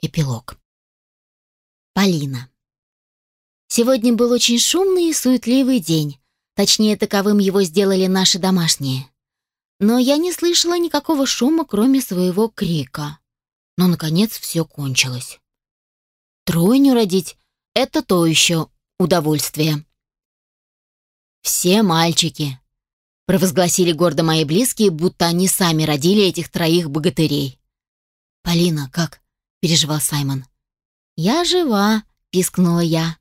Эпилог. Полина. Сегодня был очень шумный и суетливый день. Точнее, таковым его сделали наши домашние. Но я не слышала никакого шума, кроме своего крика. Но, наконец, все кончилось. Тройню родить — это то еще удовольствие. «Все мальчики», — провозгласили гордо мои близкие, будто они сами родили этих троих богатырей. «Полина, как?» — переживал Саймон. «Я жива», — пискнула я.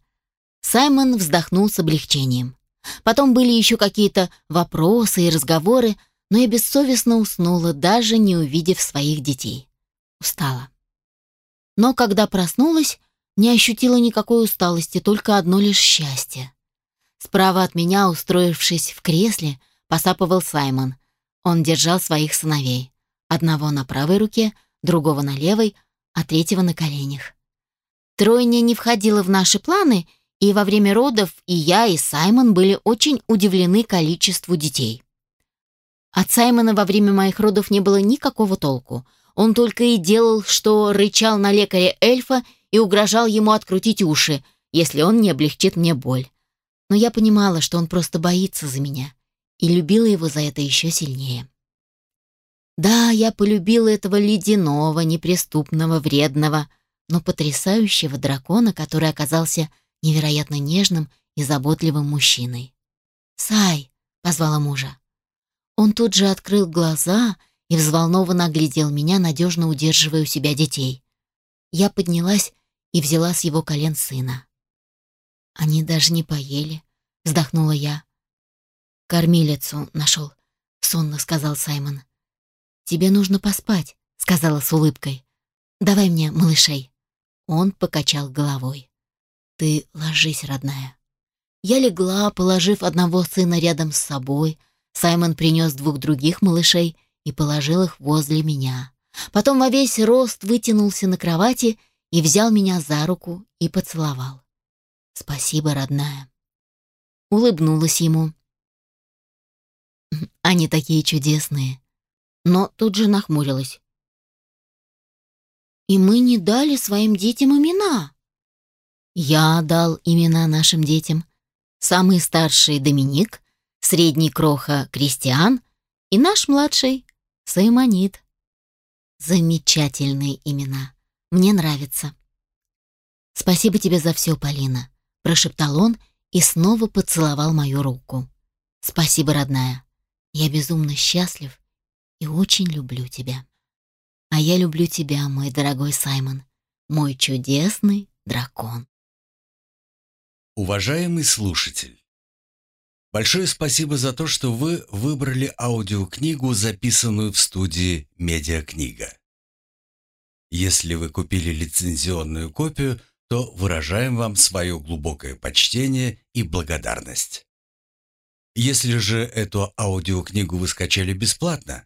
Саймон вздохнул с облегчением. Потом были еще какие-то вопросы и разговоры, но я бессовестно уснула, даже не увидев своих детей. Устала. Но когда проснулась, не ощутила никакой усталости, только одно лишь счастье. Справа от меня, устроившись в кресле, посапывал Саймон. Он держал своих сыновей. Одного на правой руке, другого на левой, а третьего на коленях. Тройня не входила в наши планы, и во время родов и я, и Саймон были очень удивлены количеству детей. От Саймона во время моих родов не было никакого толку. Он только и делал, что рычал на лекаря эльфа и угрожал ему открутить уши, если он не облегчит мне боль. Но я понимала, что он просто боится за меня, и любила его за это еще сильнее. Да, я полюбила этого ледяного, неприступного, вредного, но потрясающего дракона, который оказался невероятно нежным и заботливым мужчиной. «Сай!» — позвала мужа. Он тут же открыл глаза и взволнованно оглядел меня, надежно удерживая у себя детей. Я поднялась и взяла с его колен сына. Они даже не поели, вздохнула я. Кормилицу нашел, сонно сказал Саймон. Тебе нужно поспать, сказала с улыбкой. Давай мне малышей. Он покачал головой. Ты ложись, родная. Я легла, положив одного сына рядом с собой. Саймон принес двух других малышей и положил их возле меня. Потом во весь рост вытянулся на кровати и взял меня за руку и поцеловал. «Спасибо, родная». Улыбнулась ему. «Они такие чудесные». Но тут же нахмурилась. «И мы не дали своим детям имена». «Я дал имена нашим детям. Самый старший Доминик, средний Кроха Кристиан и наш младший Саймонит. Замечательные имена. Мне нравится». «Спасибо тебе за все, Полина прошептал он и снова поцеловал мою руку. Спасибо, родная. Я безумно счастлив и очень люблю тебя. А я люблю тебя, мой дорогой Саймон, мой чудесный дракон. Уважаемый слушатель, большое спасибо за то, что вы выбрали аудиокнигу, записанную в студии «Медиакнига». Если вы купили лицензионную копию, то выражаем вам свое глубокое почтение и благодарность. Если же эту аудиокнигу вы скачали бесплатно,